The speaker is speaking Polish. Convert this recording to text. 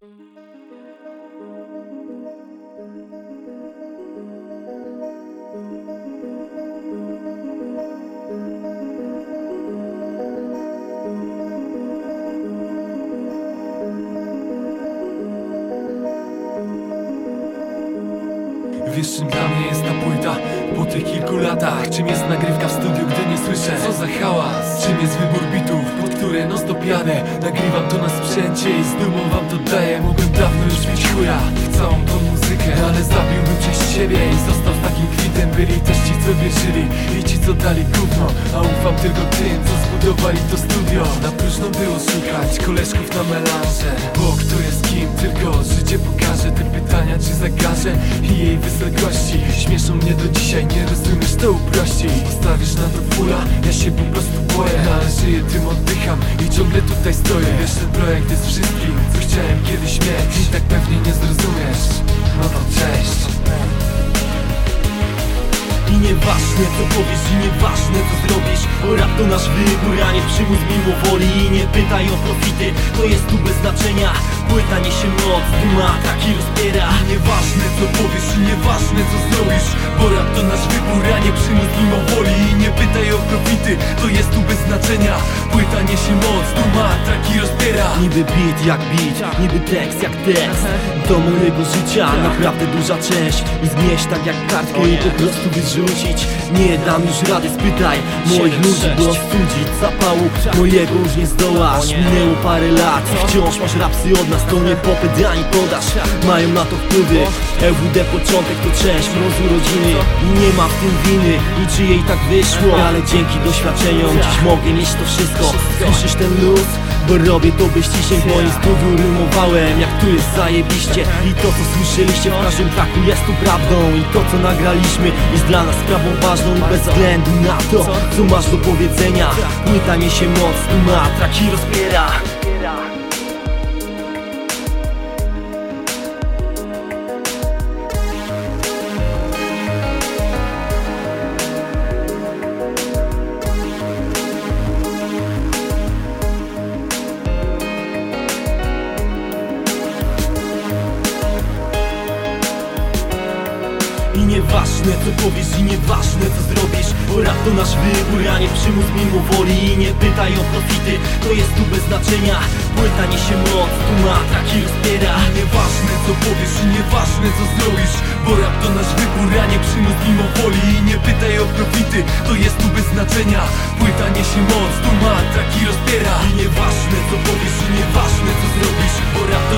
Wiesz czym dla mnie jest ta płyta po tych kilku latach? Czym jest nagrywka w studiu, gdy nie słyszę? Co za hałas? Czym jest wybór bitów, pod które non stop jadę Nagrywam to na sprzęcie i z dumą wam to daję. Mogłem dawno już mieć chuja w całą tą muzykę. Ale zabiłbym część siebie i został takim kwitem. Byli też ci co wierzyli i ci co dali gówno. A ufam tylko tym co zbudowali to studio. Na próżno było szukać koleżków na melanże. Bo kto jest kim, tylko życie pokaże. Te pytania czy zakaże i jej wysokości Śmieszą mnie do dzisiaj, nie rozumiesz to uprości. Stawisz na to fula, ja się po prostu boję. Ale żyję tym, oddycham i ciągle tutaj stoję. Ten projekt jest wszystkim, co chciałem kiedyś Nieważne co powiesz i nieważne co zrobisz. Rap to nasz wybór, a nie przymus mimo woli. I nie pytaj o profity, to jest tu bez znaczenia. Płyta niesie moc, duma, taki rozpiera. I nieważne co powiesz i nieważne co zrobisz. Bo rap to nasz wybór, a nie przymus mimo woli. I nie pytaj o profity, to jest tu bez znaczenia. Płyta niesie moc, duma, traki rozbiera. Niby beat jak beat, niby tekst jak tekst. Do mojego życia naprawdę duża część I znieść tak jak kartkę i po prostu wyrzucić. Nie dam już rady, spytaj moich ludzi, by ostudzić Zapału mojego już nie zdołasz. Minęło parę lat i wciąż masz rapsy od nas To nie popyt ani podaż, mają na to wpływy LWD początek to część mrozu rodziny. I nie ma w tym winy, niczyjej tak wyszło. Ale dzięki doświadczeniom dziś mogę mieć to wszystko. Słyszysz ten luz? Bo robię to bez ciśnień, w moim studiu rymowałem Jak tu jest zajebiście. I to co słyszeliście w każdym traku jest tu prawdą. I to co nagraliśmy jest dla nas sprawą ważną. I bez względu na to, co masz do powiedzenia Płyta niesie moc, tu ma traki rozbiera I nieważne co powiesz i nieważne co zrobisz Bo rap to nasz wybór, a nie przymus mimo woli. I nie pytaj o profity, to jest tu bez znaczenia. Płyta niesie moc, tu ma taki rozpiera. I nieważne co powiesz i nieważne co zrobisz Bo rap to nasz wybór, a nie przymus mimo woli. I nie pytaj o profity, to jest tu bez znaczenia. Płyta niesie moc, tu ma traki rozbiera I nieważne co powiesz i nieważne co zrobisz Bo rap to